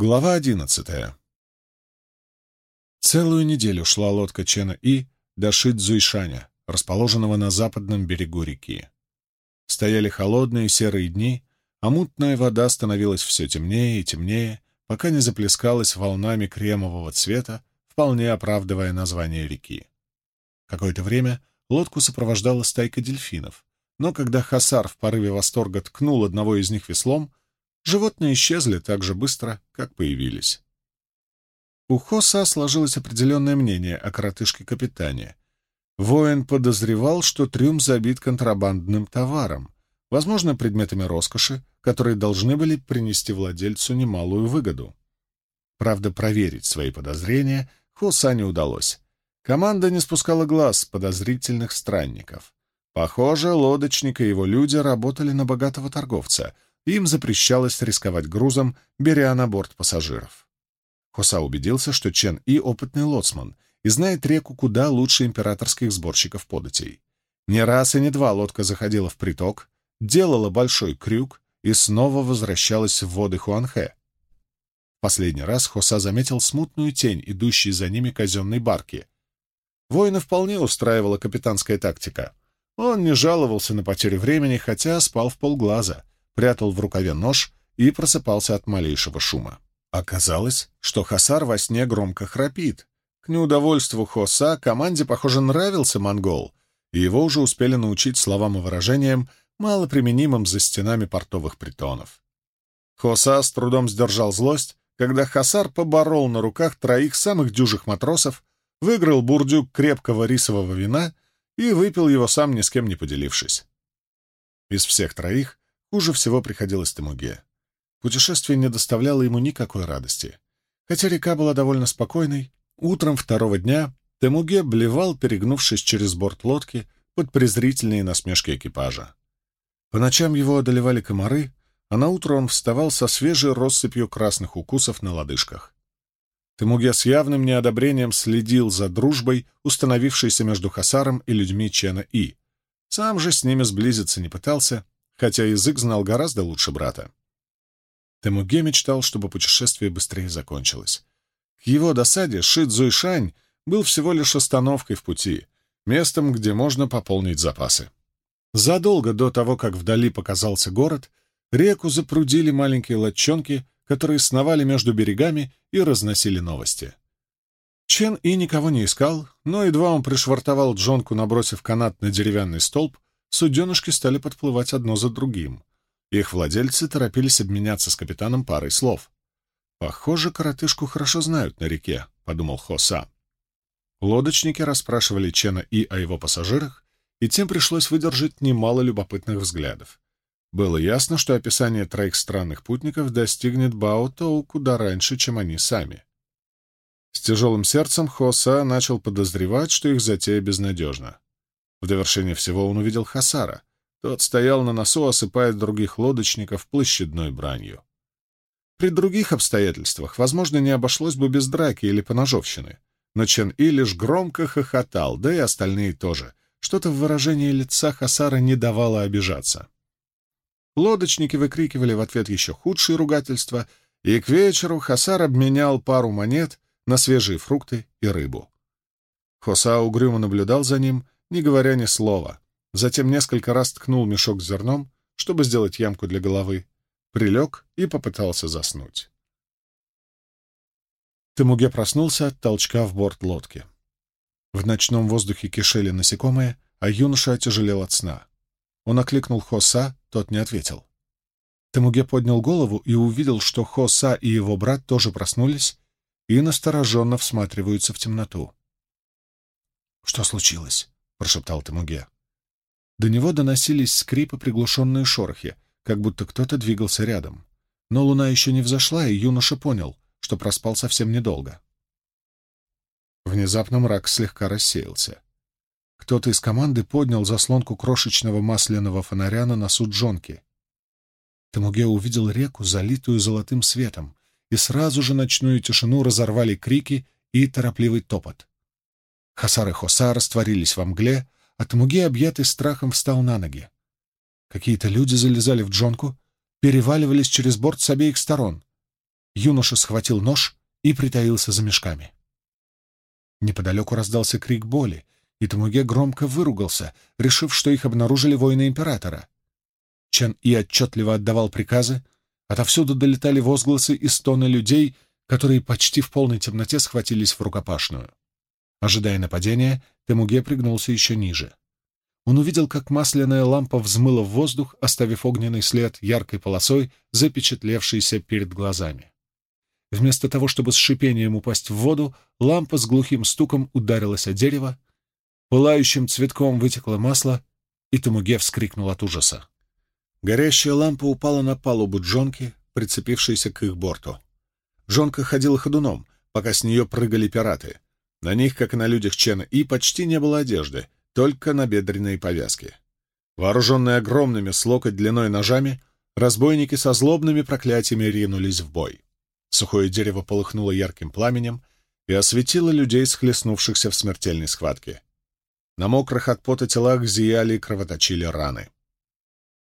Глава одиннадцатая. Целую неделю шла лодка Чена И до Шидзуйшаня, расположенного на западном берегу реки. Стояли холодные серые дни, а мутная вода становилась все темнее и темнее, пока не заплескалась волнами кремового цвета, вполне оправдывая название реки. Какое-то время лодку сопровождала стайка дельфинов, но когда Хасар в порыве восторга ткнул одного из них веслом, животные исчезли так же быстро, как появились. У Хоса сложилось определенное мнение о коротышке-капитане. Воин подозревал, что трюм забит контрабандным товаром, возможно, предметами роскоши, которые должны были принести владельцу немалую выгоду. Правда, проверить свои подозрения Хоса не удалось. Команда не спускала глаз с подозрительных странников. Похоже, лодочник и его люди работали на богатого торговца — им запрещалось рисковать грузом, беря на борт пассажиров. Хоса убедился, что Чен И опытный лоцман и знает реку куда лучше императорских сборщиков податей. Не раз и не два лодка заходила в приток, делала большой крюк и снова возвращалась в воды Хуанхэ. Последний раз Хоса заметил смутную тень, идущей за ними казенной барки. Воина вполне устраивала капитанская тактика. Он не жаловался на потерю времени, хотя спал в полглаза, прятал в рукаве нож и просыпался от малейшего шума. Оказалось, что Хасар во сне громко храпит. К неудовольству Хоса команде, похоже, нравился монгол, и его уже успели научить словам и выражениям, малоприменимым за стенами портовых притонов. Хоса с трудом сдержал злость, когда Хасар поборол на руках троих самых дюжих матросов, выиграл бурдюк крепкого рисового вина и выпил его сам, ни с кем не поделившись. Из всех троих Хуже всего приходилось Тамуге. Путешествие не доставляло ему никакой радости. Хотя река была довольно спокойной, утром второго дня Темуге блевал, перегнувшись через борт лодки под презрительные насмешки экипажа. По ночам его одолевали комары, а на утро он вставал со свежей россыпью красных укусов на лодыжках. Темуге с явным неодобрением следил за дружбой, установившейся между Хасаром и людьми Чена И. Сам же с ними сблизиться не пытался, хотя язык знал гораздо лучше брата. Темуге мечтал, чтобы путешествие быстрее закончилось. К его досаде Шидзуйшань был всего лишь остановкой в пути, местом, где можно пополнить запасы. Задолго до того, как вдали показался город, реку запрудили маленькие лодчонки, которые сновали между берегами и разносили новости. Чен и никого не искал, но едва он пришвартовал джонку, набросив канат на деревянный столб, суденышки стали подплывать одно за другим. Их владельцы торопились обменяться с капитаном парой слов. «Похоже, коротышку хорошо знают на реке», — подумал Хоса. Лодочники расспрашивали Чена и о его пассажирах, и тем пришлось выдержать немало любопытных взглядов. Было ясно, что описание троих странных путников достигнет Бао-Тоу куда раньше, чем они сами. С тяжелым сердцем Хоса начал подозревать, что их затея безнадежна. В довершение всего он увидел Хасара. Тот стоял на носу, осыпая других лодочников площадной бранью. При других обстоятельствах, возможно, не обошлось бы без драки или поножовщины. Но Чен И лишь громко хохотал, да и остальные тоже. Что-то в выражении лица Хасара не давало обижаться. Лодочники выкрикивали в ответ еще худшие ругательства, и к вечеру Хасар обменял пару монет на свежие фрукты и рыбу. Хоса угрюмо наблюдал за ним — не говоря ни слова. Затем несколько раз ткнул мешок с зерном, чтобы сделать ямку для головы, прилег и попытался заснуть. Тамуге проснулся от толчка в борт лодки. В ночном воздухе кишели насекомые, а юноша отяжелел от сна. Он окликнул Хоса, тот не ответил. Тамуге поднял голову и увидел, что Хоса и его брат тоже проснулись и настороженно всматриваются в темноту. «Что случилось?» — прошептал Тамуге. До него доносились скрипы приглушенные шорохи, как будто кто-то двигался рядом. Но луна еще не взошла, и юноша понял, что проспал совсем недолго. Внезапно мрак слегка рассеялся. Кто-то из команды поднял заслонку крошечного масляного фонаря на носу Джонки. Тамуге увидел реку, залитую золотым светом, и сразу же ночную тишину разорвали крики и торопливый топот. Хасар и Хоса растворились во мгле, а Тамуги, объятый страхом, встал на ноги. Какие-то люди залезали в джонку, переваливались через борт с обеих сторон. юноша схватил нож и притаился за мешками. Неподалеку раздался крик боли, и Тамуге громко выругался, решив, что их обнаружили воины императора. Чен И отчетливо отдавал приказы, отовсюду долетали возгласы и стоны людей, которые почти в полной темноте схватились в рукопашную. Ожидая нападения, Темуге пригнулся еще ниже. Он увидел, как масляная лампа взмыла в воздух, оставив огненный след яркой полосой, запечатлевшийся перед глазами. Вместо того, чтобы с шипением упасть в воду, лампа с глухим стуком ударилась о дерево, пылающим цветком вытекло масло, и Тамуге вскрикнул от ужаса. Горящая лампа упала на палубу джонки, прицепившейся к их борту. Джонка ходила ходуном, пока с нее прыгали пираты. На них, как и на людях Чена, и почти не было одежды, только набедренные повязки. Вооруженные огромными с локоть длиной ножами, разбойники со злобными проклятиями ринулись в бой. Сухое дерево полыхнуло ярким пламенем и осветило людей, схлестнувшихся в смертельной схватке. На мокрых от пота телах зияли и кровоточили раны.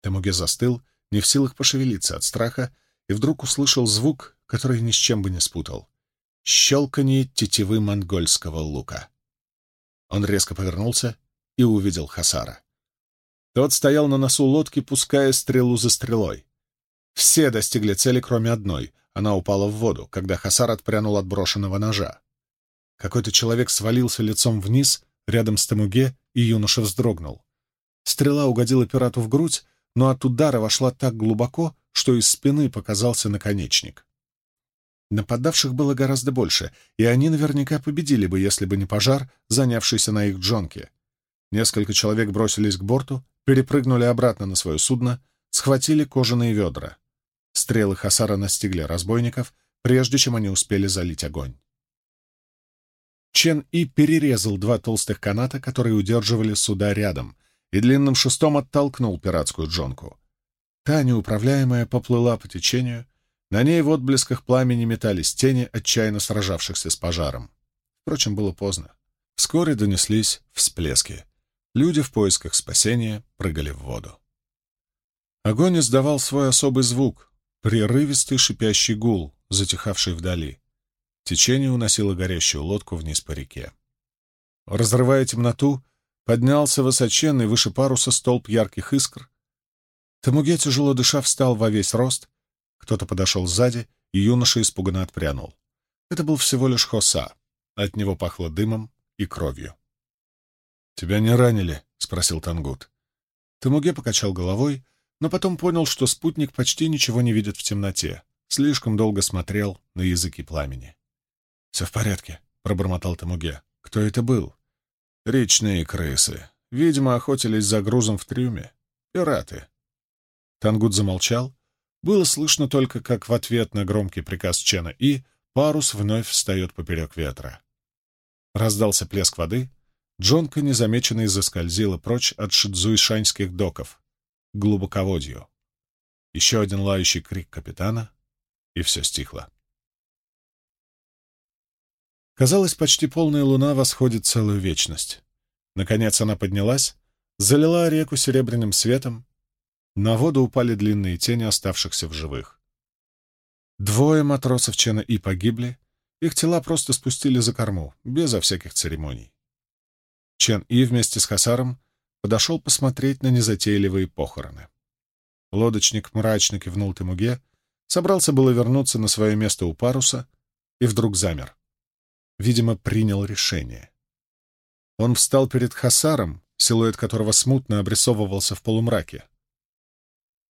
Темуге застыл, не в силах пошевелиться от страха, и вдруг услышал звук, который ни с чем бы не спутал. Щелканье тетивы монгольского лука. Он резко повернулся и увидел Хасара. Тот стоял на носу лодки, пуская стрелу за стрелой. Все достигли цели, кроме одной. Она упала в воду, когда Хасар отпрянул от брошенного ножа. Какой-то человек свалился лицом вниз, рядом с Тамуге, и юноша вздрогнул. Стрела угодила пирату в грудь, но от удара вошла так глубоко, что из спины показался наконечник. Нападавших было гораздо больше, и они наверняка победили бы, если бы не пожар, занявшийся на их джонке. Несколько человек бросились к борту, перепрыгнули обратно на свое судно, схватили кожаные ведра. Стрелы Хасара настигли разбойников, прежде чем они успели залить огонь. Чен И перерезал два толстых каната, которые удерживали суда рядом, и длинным шестом оттолкнул пиратскую джонку. Та, неуправляемая, поплыла по течению, на ней в отблесках пламени метались тени, отчаянно сражавшихся с пожаром. Впрочем, было поздно. Вскоре донеслись всплески. Люди в поисках спасения прыгали в воду. Огонь издавал свой особый звук, прерывистый шипящий гул, затихавший вдали. Течение уносило горящую лодку вниз по реке. Разрывая темноту, Поднялся высоченный выше паруса столб ярких искр. Тамуге, тяжело дыша, встал во весь рост. Кто-то подошел сзади, и юноша испуганно отпрянул. Это был всего лишь Хоса. От него пахло дымом и кровью. «Тебя не ранили?» — спросил Тангут. Тамуге покачал головой, но потом понял, что спутник почти ничего не видит в темноте. Слишком долго смотрел на языки пламени. «Все в порядке», — пробормотал Тамуге. «Кто это был?» Речные крысы. Видимо, охотились за грузом в трюме. Пираты. Тангут замолчал. Было слышно только, как в ответ на громкий приказ Чена И парус вновь встает поперек ветра. Раздался плеск воды. Джонка, незамеченной, заскользила прочь от шидзуйшаньских доков, к глубоководью. Еще один лающий крик капитана, и все стихло. Казалось, почти полная луна восходит целую вечность. Наконец она поднялась, залила реку серебряным светом. На воду упали длинные тени оставшихся в живых. Двое матросов Чена И погибли, их тела просто спустили за корму, безо всяких церемоний. Чен И вместе с Хасаром подошел посмотреть на незатейливые похороны. Лодочник мрачно кивнул Тимуге, собрался было вернуться на свое место у паруса и вдруг замер видимо, принял решение. Он встал перед Хасаром, силуэт которого смутно обрисовывался в полумраке.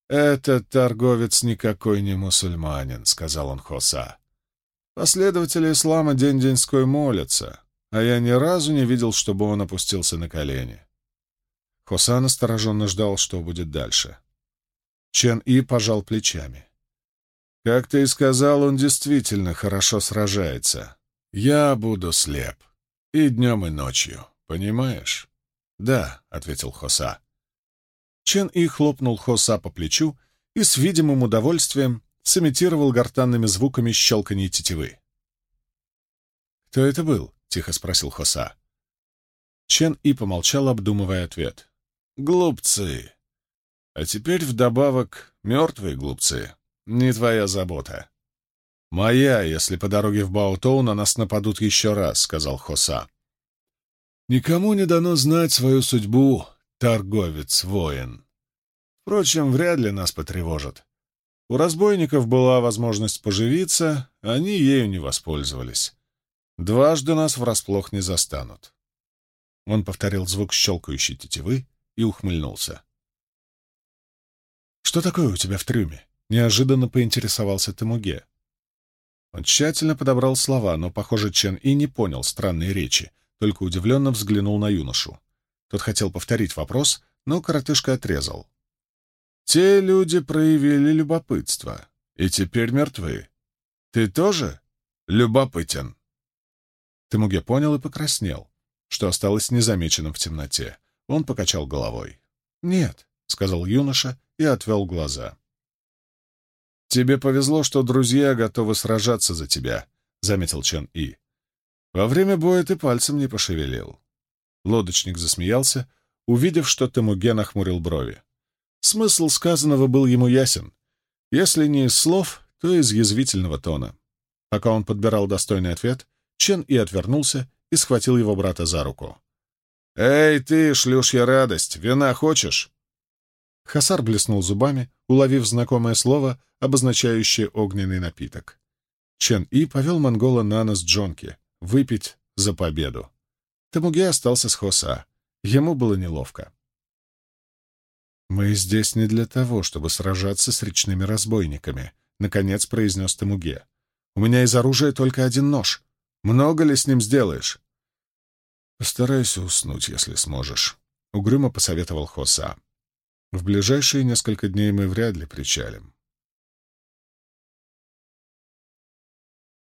«Этот торговец никакой не мусульманин», — сказал он Хоса. «Последователи ислама день-деньской молятся, а я ни разу не видел, чтобы он опустился на колени». Хоса настороженно ждал, что будет дальше. Чен И пожал плечами. «Как ты и сказал, он действительно хорошо сражается. «Я буду слеп. И днем, и ночью. Понимаешь?» «Да», — ответил Хоса. Чен И хлопнул Хоса по плечу и с видимым удовольствием сымитировал гортанными звуками щелканье тетивы. «Кто это был?» — тихо спросил Хоса. Чен И помолчал, обдумывая ответ. «Глупцы. А теперь вдобавок мертвые глупцы. Не твоя забота. «Моя, если по дороге в Баутоу на нас нападут еще раз», — сказал Хоса. «Никому не дано знать свою судьбу, торговец-воин. Впрочем, вряд ли нас потревожат. У разбойников была возможность поживиться, они ею не воспользовались. Дважды нас врасплох не застанут». Он повторил звук щелкающей тетивы и ухмыльнулся. «Что такое у тебя в трюме?» — неожиданно поинтересовался Тамуге. Он тщательно подобрал слова, но, похоже, Чен и не понял странной речи, только удивленно взглянул на юношу. Тот хотел повторить вопрос, но коротышка отрезал. «Те люди проявили любопытство, и теперь мертвы. Ты тоже любопытен?» Тамуге понял и покраснел, что осталось незамеченным в темноте. Он покачал головой. «Нет», — сказал юноша и отвел глаза. «Тебе повезло, что друзья готовы сражаться за тебя», — заметил Чен И. «Во время боя ты пальцем не пошевелил». Лодочник засмеялся, увидев, что Темуге нахмурил брови. Смысл сказанного был ему ясен. Если не из слов, то из язвительного тона. Пока он подбирал достойный ответ, Чен И отвернулся и схватил его брата за руку. «Эй, ты, шлюшья радость, вина хочешь?» Хасар блеснул зубами, уловив знакомое слово, обозначающее огненный напиток. Чен И повел монгола на нос Джонки выпить за победу. Тамуге остался с Хоса. Ему было неловко. «Мы здесь не для того, чтобы сражаться с речными разбойниками», — наконец произнес Тамуге. «У меня из оружия только один нож. Много ли с ним сделаешь?» «Постарайся уснуть, если сможешь», — угрюмо посоветовал Хоса. В ближайшие несколько дней мы вряд ли причалим.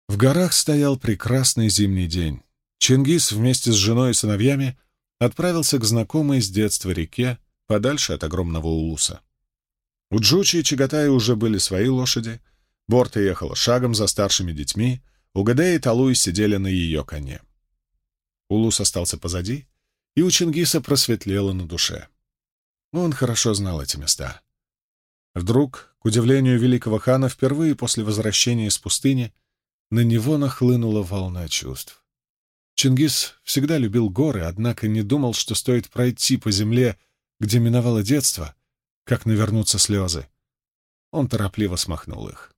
В горах стоял прекрасный зимний день. Чингис вместе с женой и сыновьями отправился к знакомой с детства реке, подальше от огромного улуса. У Джучи и Чагатая уже были свои лошади, Борта ехала шагом за старшими детьми, Угадей и Талуй сидели на ее коне. Улус остался позади, и у Чингиса просветлело на душе. Он хорошо знал эти места. Вдруг, к удивлению великого хана, впервые после возвращения из пустыни, на него нахлынула волна чувств. Чингис всегда любил горы, однако не думал, что стоит пройти по земле, где миновало детство, как навернуться слезы. Он торопливо смахнул их.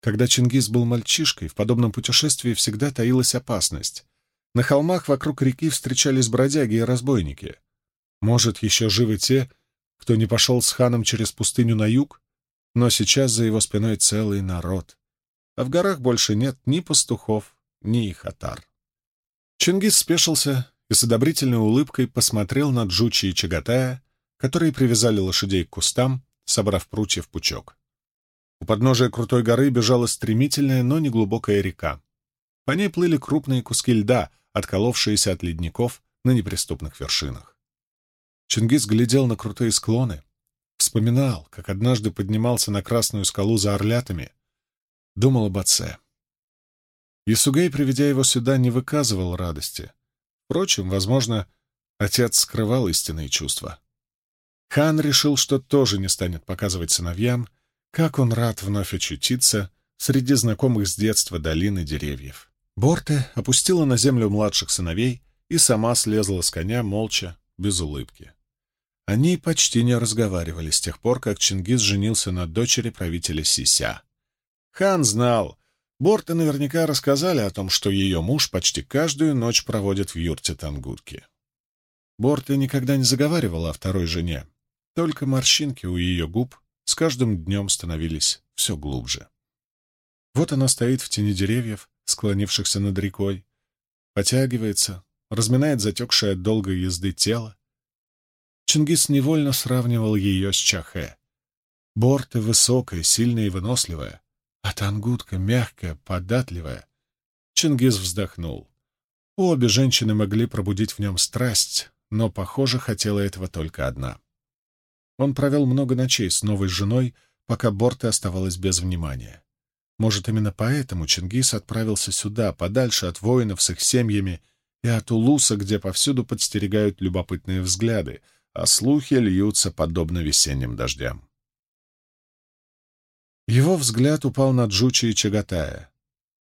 Когда Чингис был мальчишкой, в подобном путешествии всегда таилась опасность. На холмах вокруг реки встречались бродяги и разбойники — может, еще живы те, кто не пошел с ханом через пустыню на юг, но сейчас за его спиной целый народ. А в горах больше нет ни пастухов, ни хатар. Чингис спешился и с одобрительной улыбкой посмотрел на Джучи и Чагатая, которые привязали лошадей к кустам, собрав прутья в пучок. У подножия крутой горы бежала стремительная, но неглубокая река. По ней плыли крупные куски льда, отколовшиеся от ледников на неприступных вершинах. Чингис глядел на крутые склоны, вспоминал, как однажды поднимался на Красную скалу за орлятами, думал об отце. Исугей, приведя его сюда, не выказывал радости. Впрочем, возможно, отец скрывал истинные чувства. Хан решил, что тоже не станет показывать сыновьям, как он рад вновь очутиться среди знакомых с детства долины деревьев. Борте опустила на землю младших сыновей и сама слезла с коня молча, без улыбки. Они почти не разговаривали с тех пор, как Чингис женился на дочери правителя Сися. Хан знал, Борты наверняка рассказали о том, что ее муж почти каждую ночь проводит в юрте Тангутки. Борты никогда не заговаривала о второй жене, только морщинки у ее губ с каждым днем становились все глубже. Вот она стоит в тени деревьев, склонившихся над рекой, потягивается, разминает затекшее от долгой езды тело, Чингис невольно сравнивал ее с Чахе. Борта высокая, сильная и выносливая, а Тангутка мягкая, податливая. Чингис вздохнул. Обе женщины могли пробудить в нем страсть, но, похоже, хотела этого только одна. Он провел много ночей с новой женой, пока Борта оставалась без внимания. Может, именно поэтому Чингис отправился сюда, подальше от воинов с их семьями и от Улуса, где повсюду подстерегают любопытные взгляды — а слухи льются подобно весенним дождям. Его взгляд упал на Джучи и Чагатая.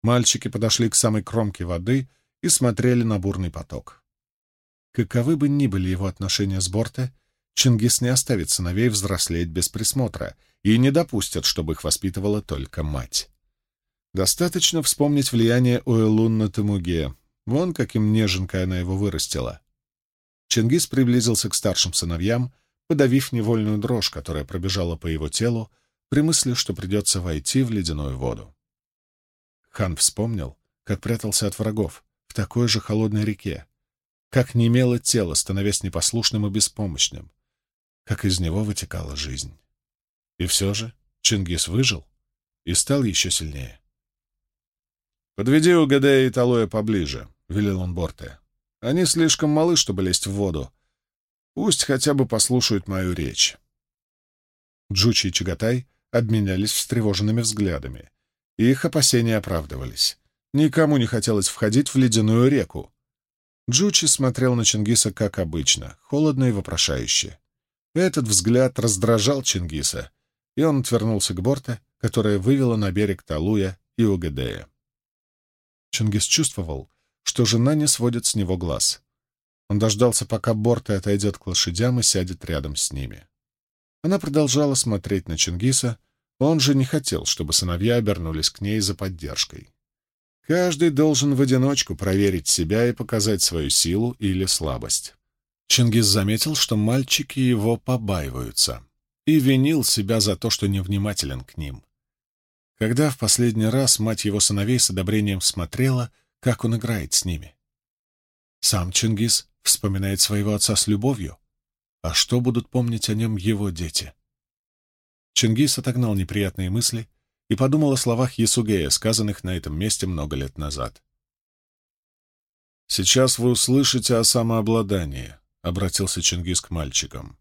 Мальчики подошли к самой кромке воды и смотрели на бурный поток. Каковы бы ни были его отношения с Борте, Чингис не оставит сыновей взрослеть без присмотра и не допустит, чтобы их воспитывала только мать. Достаточно вспомнить влияние Уэлун на Тамуге. Вон каким неженкой она его вырастила. Чингис приблизился к старшим сыновьям, подавив невольную дрожь, которая пробежала по его телу при мысли, что придется войти в ледяную воду. Хан вспомнил, как прятался от врагов в такой же холодной реке, как немело тело, становясь непослушным и беспомощным, как из него вытекала жизнь. И все же Чингис выжил и стал еще сильнее. «Подведи Угадея и Талоя поближе», — велел он Борте. «Они слишком малы, чтобы лезть в воду. Пусть хотя бы послушают мою речь». Джучи и Чагатай обменялись встревоженными взглядами. Их опасения оправдывались. Никому не хотелось входить в ледяную реку. Джучи смотрел на Чингиса как обычно, холодно и вопрошающе. Этот взгляд раздражал Чингиса, и он отвернулся к борта, которая вывела на берег Талуя и Угадея. Чингис чувствовал, что жена не сводит с него глаз. Он дождался, пока Борта отойдет к лошадям и сядет рядом с ними. Она продолжала смотреть на Чингиса, он же не хотел, чтобы сыновья обернулись к ней за поддержкой. Каждый должен в одиночку проверить себя и показать свою силу или слабость. Чингис заметил, что мальчики его побаиваются, и винил себя за то, что невнимателен к ним. Когда в последний раз мать его сыновей с одобрением смотрела, как он играет с ними? Сам Чингис вспоминает своего отца с любовью. А что будут помнить о нем его дети? Чингис отогнал неприятные мысли и подумал о словах Ясугея, сказанных на этом месте много лет назад. «Сейчас вы услышите о самообладании», — обратился Чингис к мальчикам.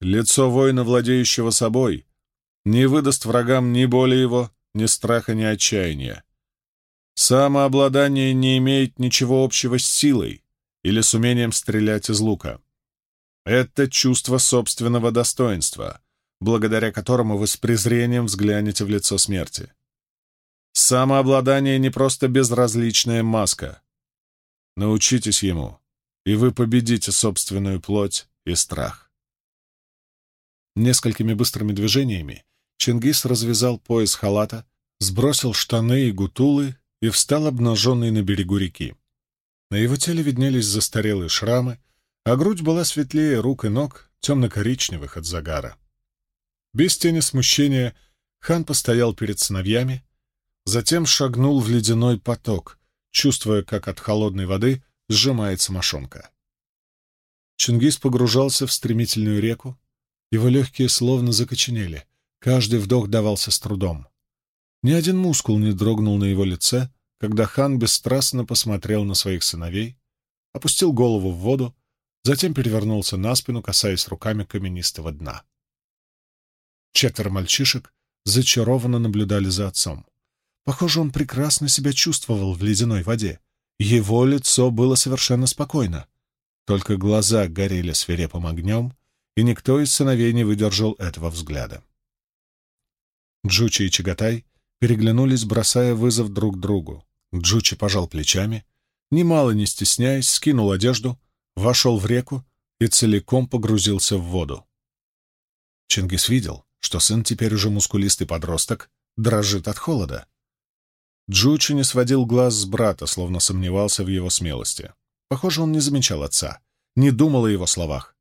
«Лицо воина, владеющего собой, не выдаст врагам ни боли его, ни страха, ни отчаяния. Самообладание не имеет ничего общего с силой или с умением стрелять из лука. Это чувство собственного достоинства — благодаря которому вы с презрением взглянете в лицо смерти. Самообладание не просто безразличная маска. Научитесь ему, и вы победите собственную плоть и страх. Несколькими быстрыми движениями Чингис развязал пояс халата, сбросил штаны и гутулы и встал обнаженный на берегу реки. На его теле виднелись застарелые шрамы, а грудь была светлее рук и ног, темно-коричневых от загара. Без тени смущения хан постоял перед сыновьями, затем шагнул в ледяной поток, чувствуя, как от холодной воды сжимается мошонка. Чингис погружался в стремительную реку, его легкие словно закоченели, каждый вдох давался с трудом. Ни один мускул не дрогнул на его лице, когда хан бесстрастно посмотрел на своих сыновей, опустил голову в воду, затем перевернулся на спину, касаясь руками каменистого дна. Четверо мальчишек зачарованно наблюдали за отцом. Похоже, он прекрасно себя чувствовал в ледяной воде. Его лицо было совершенно спокойно. Только глаза горели свирепым огнем, и никто из сыновей не выдержал этого взгляда. Джучи и Чагатай переглянулись, бросая вызов друг другу. Джучи пожал плечами, немало не стесняясь, скинул одежду, вошел в реку и целиком погрузился в воду. Чингис видел, что сын теперь уже мускулистый подросток, дрожит от холода. Джучи не сводил глаз с брата, словно сомневался в его смелости. Похоже, он не замечал отца, не думал о его словах.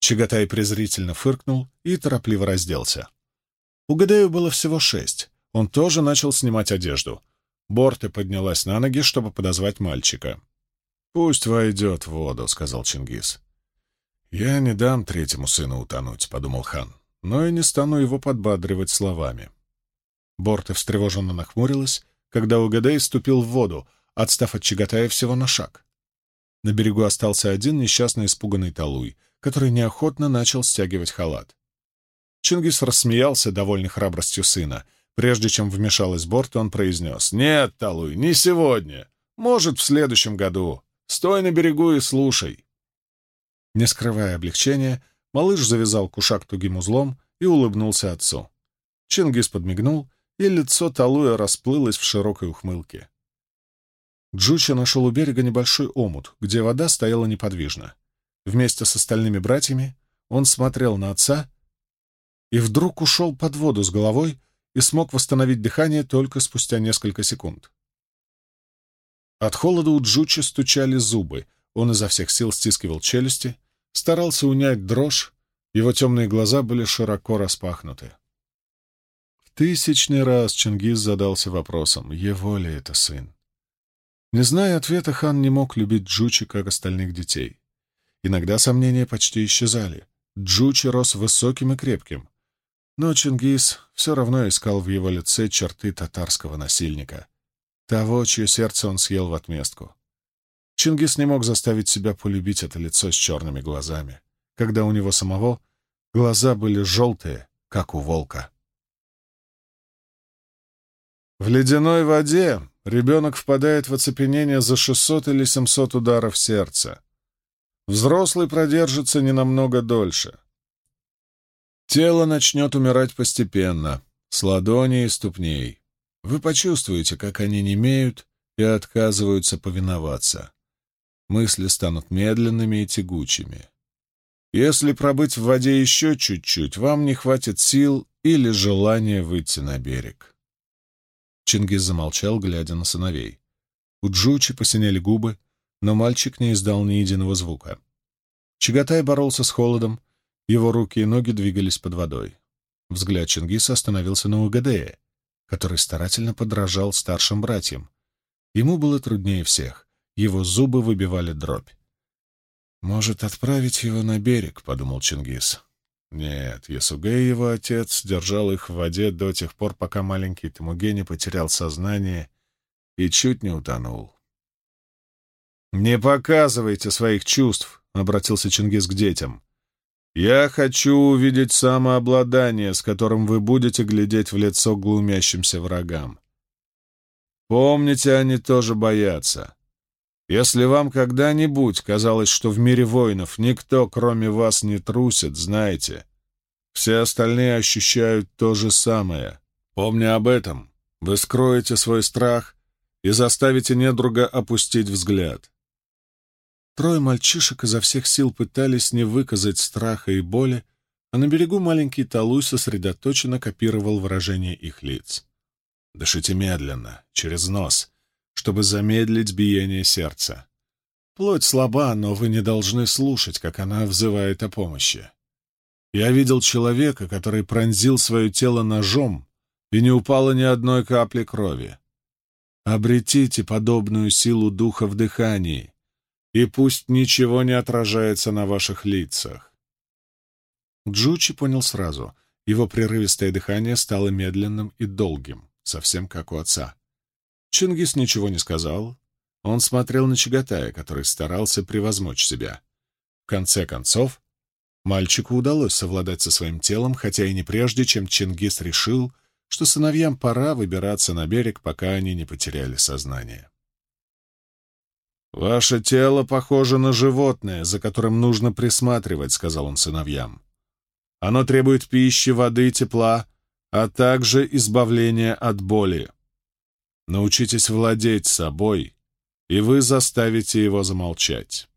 Чагатай презрительно фыркнул и торопливо разделся. У Гадею было всего шесть. Он тоже начал снимать одежду. Борте поднялась на ноги, чтобы подозвать мальчика. «Пусть войдет в воду», — сказал Чингис. «Я не дам третьему сыну утонуть», — подумал хан но и не стану его подбадривать словами. Борте встревоженно нахмурилась, когда Угадей ступил в воду, отстав от Чагатая всего на шаг. На берегу остался один несчастный испуганный Талуй, который неохотно начал стягивать халат. Чингис рассмеялся, довольный храбростью сына. Прежде чем вмешалась Борт, он произнес «Нет, Талуй, не сегодня. Может, в следующем году. Стой на берегу и слушай». Не скрывая облегчения, Малыш завязал кушак тугим узлом и улыбнулся отцу. Чингис подмигнул, и лицо Талуя расплылось в широкой ухмылке. Джуча нашел у берега небольшой омут, где вода стояла неподвижно. Вместе с остальными братьями он смотрел на отца и вдруг ушел под воду с головой и смог восстановить дыхание только спустя несколько секунд. От холода у Джучи стучали зубы, он изо всех сил стискивал челюсти, старался унять дрожь, его темные глаза были широко распахнуты. В тысячный раз Чингис задался вопросом, его ли это сын. Не зная ответа, хан не мог любить Джучи, как остальных детей. Иногда сомнения почти исчезали. Джучи рос высоким и крепким. Но Чингис все равно искал в его лице черты татарского насильника. Того, чье сердце он съел в отместку. Чингис не мог заставить себя полюбить это лицо с черными глазами, когда у него самого глаза были желтые, как у волка. В ледяной воде ребенок впадает в оцепенение за 600 или 700 ударов сердца. Взрослый продержится не намного дольше. Тело начнет умирать постепенно, с ладоней и ступней. Вы почувствуете, как они немеют и отказываются повиноваться. Мысли станут медленными и тягучими. Если пробыть в воде еще чуть-чуть, вам не хватит сил или желания выйти на берег. Чингис замолчал, глядя на сыновей. У Джучи посинели губы, но мальчик не издал ни единого звука. Чагатай боролся с холодом, его руки и ноги двигались под водой. Взгляд Чингиса остановился на Угадее, который старательно подражал старшим братьям. Ему было труднее всех, его зубы выбивали дробь. «Может, отправить его на берег?» — подумал Чингис. Нет, Ясугей, его отец, держал их в воде до тех пор, пока маленький Тамуге не потерял сознание и чуть не утонул. «Не показывайте своих чувств», — обратился Чингис к детям. «Я хочу увидеть самообладание, с которым вы будете глядеть в лицо глумящимся врагам. Помните, они тоже боятся. Если вам когда-нибудь казалось, что в мире воинов никто, кроме вас, не трусит, знайте, все остальные ощущают то же самое. Помня об этом, вы скроете свой страх и заставите недруга опустить взгляд. Трое мальчишек изо всех сил пытались не выказать страха и боли, а на берегу маленький Талуй сосредоточенно копировал выражение их лиц. «Дышите медленно, через нос», чтобы замедлить биение сердца. Плоть слаба, но вы не должны слушать, как она взывает о помощи. Я видел человека, который пронзил свое тело ножом, и не упало ни одной капли крови. Обретите подобную силу духа в дыхании, и пусть ничего не отражается на ваших лицах. Джучи понял сразу. Его прерывистое дыхание стало медленным и долгим, совсем как у отца. Чингис ничего не сказал. Он смотрел на Чагатая, который старался превозмочь себя. В конце концов, мальчику удалось совладать со своим телом, хотя и не прежде, чем Чингис решил, что сыновьям пора выбираться на берег, пока они не потеряли сознание. «Ваше тело похоже на животное, за которым нужно присматривать», — сказал он сыновьям. «Оно требует пищи, воды, тепла, а также избавления от боли. Научитесь владеть собой, и вы заставите его замолчать.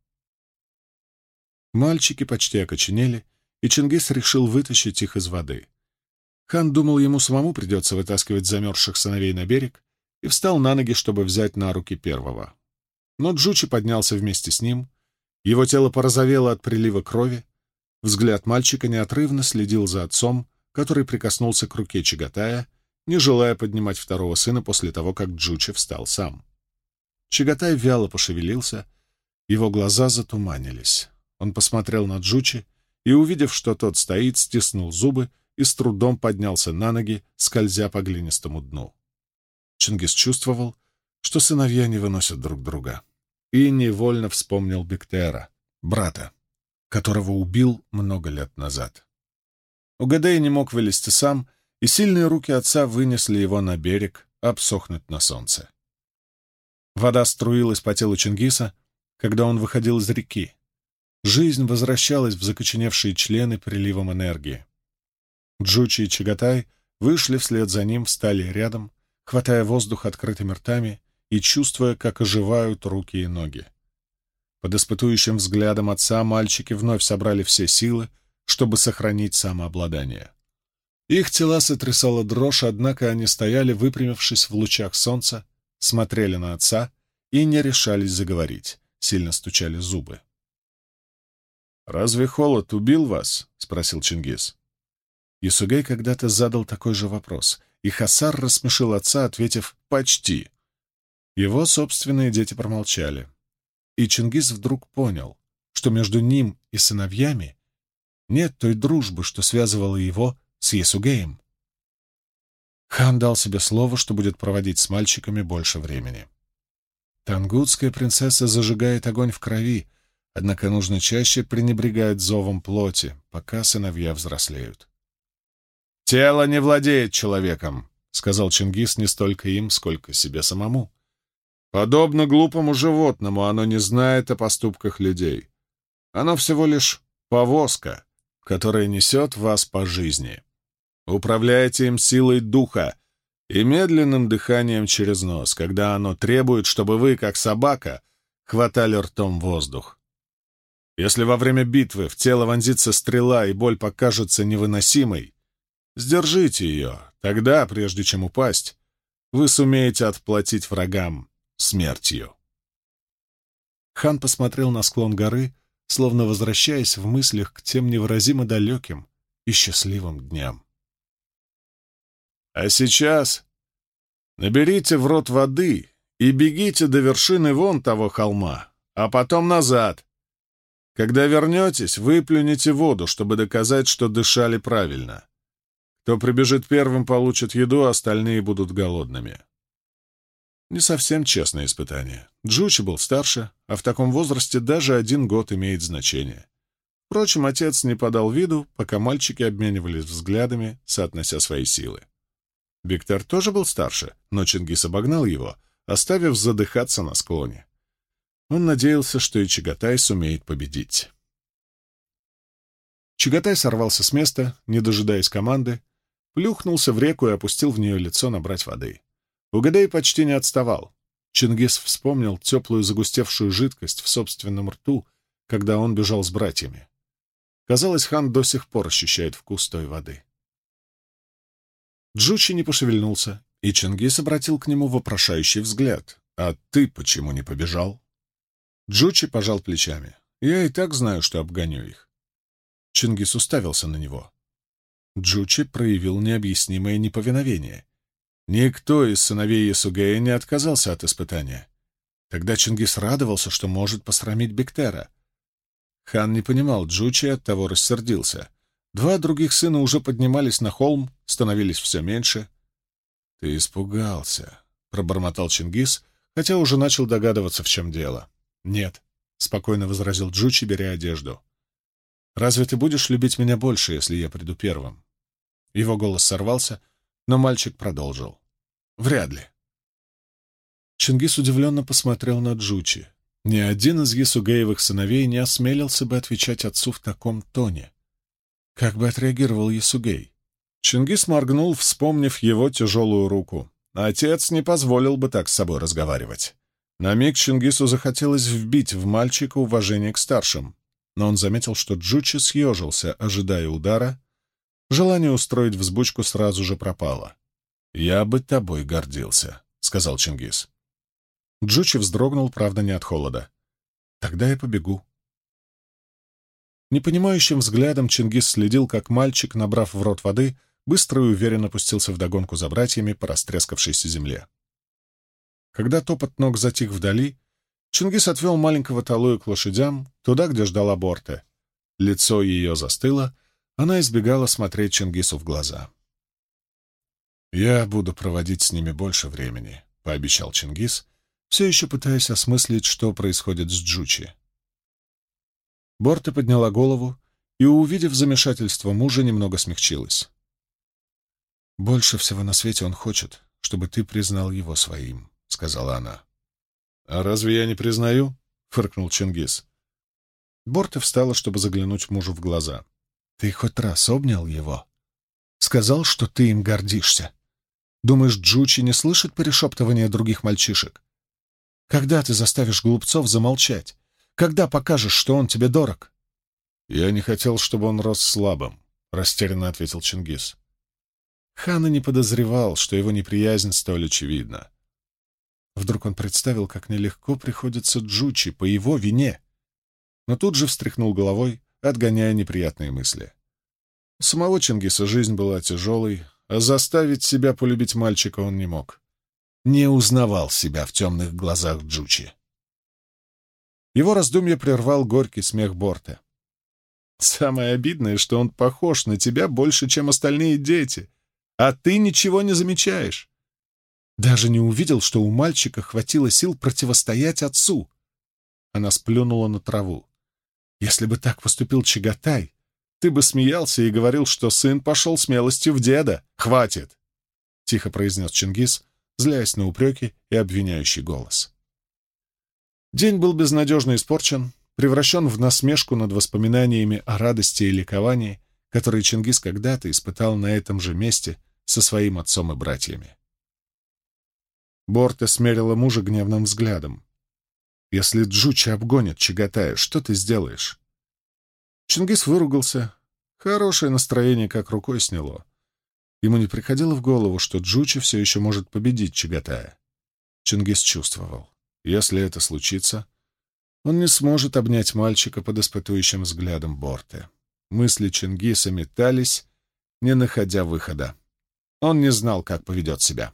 Мальчики почти окоченели, и Чингис решил вытащить их из воды. Хан думал, ему самому придется вытаскивать замерзших сыновей на берег, и встал на ноги, чтобы взять на руки первого. Но Джучи поднялся вместе с ним, его тело порозовело от прилива крови, взгляд мальчика неотрывно следил за отцом, который прикоснулся к руке Чагатая не желая поднимать второго сына после того, как Джучи встал сам. Чагатай вяло пошевелился, его глаза затуманились. Он посмотрел на Джучи и, увидев, что тот стоит, стиснул зубы и с трудом поднялся на ноги, скользя по глинистому дну. Чингис чувствовал, что сыновья не выносят друг друга, и невольно вспомнил Бектера, брата, которого убил много лет назад. Угадей не мог вылезти сам и сильные руки отца вынесли его на берег обсохнуть на солнце. Вода струилась по телу Чингиса, когда он выходил из реки. Жизнь возвращалась в закоченевшие члены приливом энергии. Джучи и Чагатай вышли вслед за ним, встали рядом, хватая воздух открытыми ртами и чувствуя, как оживают руки и ноги. Под испытующим взглядом отца мальчики вновь собрали все силы, чтобы сохранить самообладание. Их тела сотрясала дрожь, однако они стояли, выпрямившись в лучах солнца, смотрели на отца и не решались заговорить, сильно стучали зубы. «Разве холод убил вас?» — спросил Чингис. Исугей когда-то задал такой же вопрос, и Хасар рассмешил отца, ответив «почти». Его собственные дети промолчали. И Чингис вдруг понял, что между ним и сыновьями нет той дружбы, что связывала его с Есугеем. Хан дал себе слово, что будет проводить с мальчиками больше времени. Тангутская принцесса зажигает огонь в крови, однако нужно чаще пренебрегать зовом плоти, пока сыновья взрослеют. «Тело не владеет человеком», — сказал Чингис не столько им, сколько себе самому. Подобно глупому животному, оно не знает о поступках людей. Оно всего лишь повозка, которая несет вас по жизни. Управляйте им силой духа и медленным дыханием через нос, когда оно требует, чтобы вы, как собака, хватали ртом воздух. Если во время битвы в тело вонзится стрела и боль покажется невыносимой, сдержите ее, тогда, прежде чем упасть, вы сумеете отплатить врагам смертью. Хан посмотрел на склон горы, словно возвращаясь в мыслях к тем невыразимо далеким и счастливым дням. «А сейчас наберите в рот воды и бегите до вершины вон того холма, а потом назад. Когда вернетесь, выплюните воду, чтобы доказать, что дышали правильно. Кто прибежит первым, получит еду, а остальные будут голодными. Не совсем честное испытание. Джучи был старше, а в таком возрасте даже один год имеет значение. Впрочем, отец не подал виду, пока мальчики обменивались взглядами, соотнося свои силы. Виктор тоже был старше, но Чингис обогнал его, оставив задыхаться на склоне. Он надеялся, что и Чагатай сумеет победить. Чагатай сорвался с места, не дожидаясь команды, плюхнулся в реку и опустил в нее лицо набрать воды. Угадей почти не отставал. Чингис вспомнил теплую загустевшую жидкость в собственном рту, когда он бежал с братьями. Казалось, хан до сих пор ощущает вкус той воды. Джучи не пошевельнулся, и Чингис обратил к нему вопрошающий взгляд. «А ты почему не побежал?» Джучи пожал плечами. «Я и так знаю, что обгоню их». Чингис уставился на него. Джучи проявил необъяснимое неповиновение Никто из сыновей Ясугея не отказался от испытания. Тогда Чингис радовался, что может посрамить Бектера. Хан не понимал Джучи, оттого рассердился. Два других сына уже поднимались на холм, становились все меньше. — Ты испугался, — пробормотал Чингис, хотя уже начал догадываться, в чем дело. — Нет, — спокойно возразил Джучи, беря одежду. — Разве ты будешь любить меня больше, если я приду первым? Его голос сорвался — но мальчик продолжил. «Вряд ли». Чингис удивленно посмотрел на Джучи. Ни один из Ясугеевых сыновей не осмелился бы отвечать отцу в таком тоне. Как бы отреагировал Ясугей? Чингис моргнул, вспомнив его тяжелую руку. Отец не позволил бы так с собой разговаривать. На миг Чингису захотелось вбить в мальчика уважение к старшим, но он заметил, что Джучи съежился, ожидая удара, Желание устроить взбучку сразу же пропало. «Я бы тобой гордился», — сказал Чингис. Джучи вздрогнул, правда, не от холода. «Тогда я побегу». Непонимающим взглядом Чингис следил, как мальчик, набрав в рот воды, быстро и уверенно пустился вдогонку за братьями по растрескавшейся земле. Когда топот ног затих вдали, Чингис отвел маленького Талую к лошадям, туда, где ждала Борте. Лицо ее застыло, она избегала смотреть Чингису в глаза. «Я буду проводить с ними больше времени», — пообещал Чингис, все еще пытаясь осмыслить, что происходит с Джучи. Борта подняла голову и, увидев замешательство мужа, немного смягчилась. «Больше всего на свете он хочет, чтобы ты признал его своим», — сказала она. «А разве я не признаю?» — фыркнул Чингис. Борта встала, чтобы заглянуть мужу в глаза. Ты хоть раз обнял его? Сказал, что ты им гордишься. Думаешь, Джучи не слышит перешептывания других мальчишек? Когда ты заставишь глупцов замолчать? Когда покажешь, что он тебе дорог? Я не хотел, чтобы он рос слабым, — растерянно ответил Чингис. Хана не подозревал, что его неприязнь столь очевидна. Вдруг он представил, как нелегко приходится Джучи по его вине, но тут же встряхнул головой, отгоняя неприятные мысли. У самого Чингиса жизнь была тяжелой, а заставить себя полюбить мальчика он не мог. Не узнавал себя в темных глазах Джучи. Его раздумье прервал горький смех Борта. «Самое обидное, что он похож на тебя больше, чем остальные дети, а ты ничего не замечаешь. Даже не увидел, что у мальчика хватило сил противостоять отцу». Она сплюнула на траву. «Если бы так поступил Чагатай, ты бы смеялся и говорил, что сын пошел смелостью в деда. Хватит!» — тихо произнес Чингис, злясь на упреки и обвиняющий голос. День был безнадежно испорчен, превращен в насмешку над воспоминаниями о радости и ликовании, которые Чингис когда-то испытал на этом же месте со своим отцом и братьями. Борта смерила мужа гневным взглядом. «Если Джучи обгонит Чагатая, что ты сделаешь?» Чингис выругался. Хорошее настроение как рукой сняло. Ему не приходило в голову, что Джучи все еще может победить Чагатая. Чингис чувствовал. Если это случится, он не сможет обнять мальчика под испытующим взглядом Борте. Мысли Чингиса метались, не находя выхода. Он не знал, как поведет себя.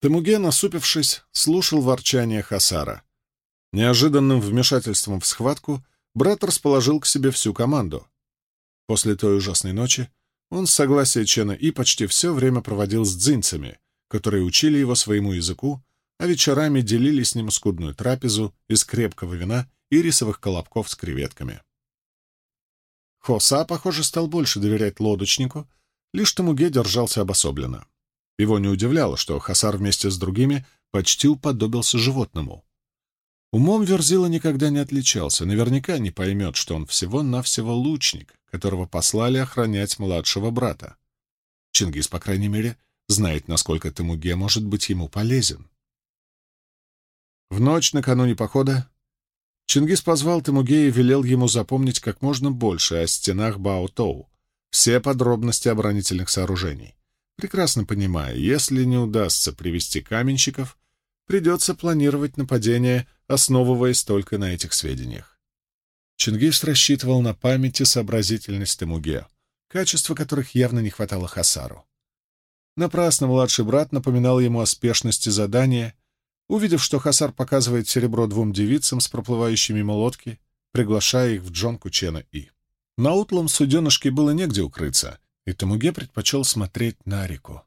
Тамуге, насупившись, слушал ворчание Хасара. Неожиданным вмешательством в схватку брат расположил к себе всю команду. После той ужасной ночи он с согласия Чена И почти все время проводил с дзинцами, которые учили его своему языку, а вечерами делили с ним скудную трапезу из крепкого вина и рисовых колобков с креветками. Хоса, похоже, стал больше доверять лодочнику, лишь Тамуге держался обособленно. Его не удивляло, что Хасар вместе с другими почти уподобился животному. Умом Верзила никогда не отличался, наверняка не поймет, что он всего-навсего лучник, которого послали охранять младшего брата. Чингис, по крайней мере, знает, насколько Тамуге может быть ему полезен. В ночь накануне похода Чингис позвал Тамуге и велел ему запомнить как можно больше о стенах Баотоу, все подробности оборонительных сооружений, прекрасно понимая, если не удастся привести каменщиков, придется планировать нападение, основываясь только на этих сведениях. Чингис рассчитывал на память и сообразительность Темуге, качества которых явно не хватало Хасару. Напрасно младший брат напоминал ему о спешности задания, увидев, что Хасар показывает серебро двум девицам с проплывающими мимо лодки, приглашая их в джонку Чена И. На утлом суденышке было негде укрыться, и Тамуге предпочел смотреть на реку.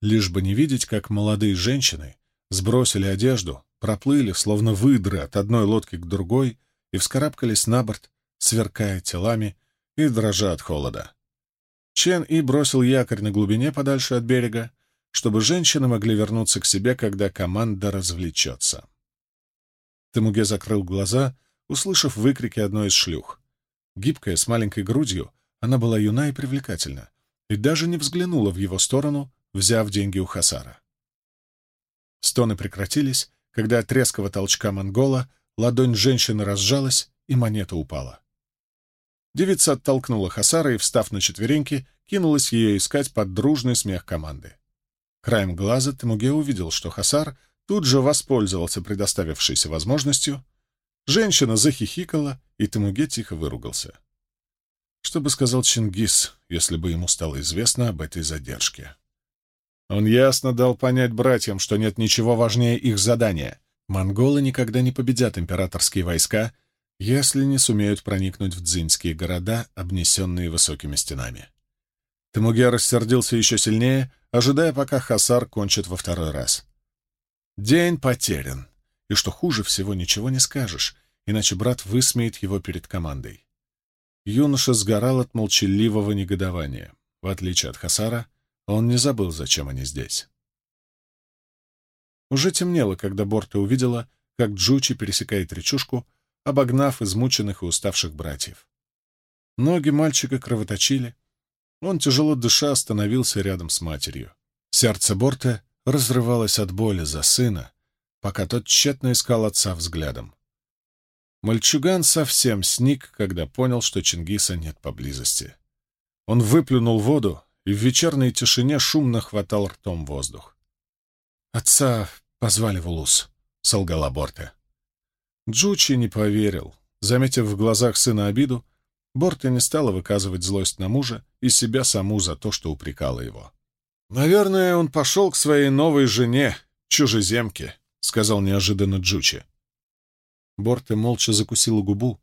Лишь бы не видеть, как молодые женщины сбросили одежду, проплыли, словно выдры, от одной лодки к другой и вскарабкались на борт, сверкая телами и дрожа от холода. Чен И бросил якорь на глубине подальше от берега, чтобы женщины могли вернуться к себе, когда команда развлечется. Тамуге закрыл глаза, услышав выкрики одной из шлюх. Гибкая, с маленькой грудью, она была юна и привлекательна, и даже не взглянула в его сторону, взяв деньги у Хасара. Стоны прекратились, когда от резкого толчка монгола ладонь женщины разжалась, и монета упала. Девица оттолкнула Хасара и, встав на четвереньки, кинулась ее искать под дружный смех команды. Краем глаза Темуге увидел, что Хасар тут же воспользовался предоставившейся возможностью. Женщина захихикала, и Темуге тихо выругался. Что бы сказал Чингис, если бы ему стало известно об этой задержке? Он ясно дал понять братьям, что нет ничего важнее их задания. Монголы никогда не победят императорские войска, если не сумеют проникнуть в дзиньские города, обнесенные высокими стенами. Темуге рассердился еще сильнее, ожидая, пока Хасар кончит во второй раз. День потерян, и, что хуже всего, ничего не скажешь, иначе брат высмеет его перед командой. Юноша сгорал от молчаливого негодования. В отличие от Хасара, он не забыл, зачем они здесь. Уже темнело, когда Борта увидела, как Джучи пересекает речушку, обогнав измученных и уставших братьев. Ноги мальчика кровоточили, Он, тяжело дыша, остановился рядом с матерью. Сердце Борте разрывалось от боли за сына, пока тот тщетно искал отца взглядом. Мальчуган совсем сник, когда понял, что Чингиса нет поблизости. Он выплюнул воду и в вечерней тишине шумно хватал ртом воздух. «Отца позвали в Улус», — солгала Борте. Джучи не поверил. Заметив в глазах сына обиду, Борте не стала выказывать злость на мужа и себя саму за то, что упрекала его. «Наверное, он пошел к своей новой жене, чужеземке», — сказал неожиданно Джучи. Борте молча закусила губу,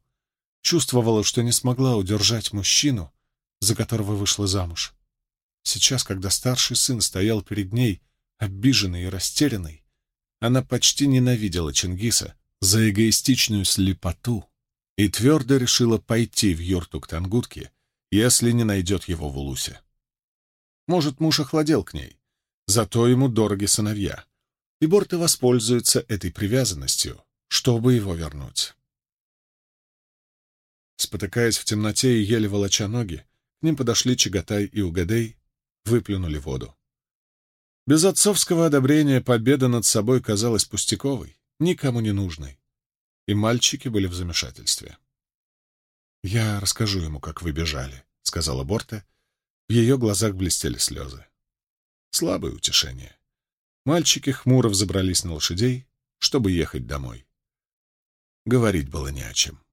чувствовала, что не смогла удержать мужчину, за которого вышла замуж. Сейчас, когда старший сын стоял перед ней, обиженный и растерянный, она почти ненавидела Чингиса за эгоистичную слепоту и твердо решила пойти в юрту к Тангутке, если не найдет его в Улусе. Может, муж охладел к ней, зато ему дороги сыновья, и Борта воспользуется этой привязанностью, чтобы его вернуть. Спотыкаясь в темноте и еле волоча ноги, к ним подошли Чагатай и Угадей, выплюнули воду. Без отцовского одобрения победа над собой казалась пустяковой, никому не нужной, и мальчики были в замешательстве. «Я расскажу ему, как вы бежали», — сказала Борта. В ее глазах блестели слезы. Слабое утешение. Мальчики хмуро взобрались на лошадей, чтобы ехать домой. Говорить было не о чем.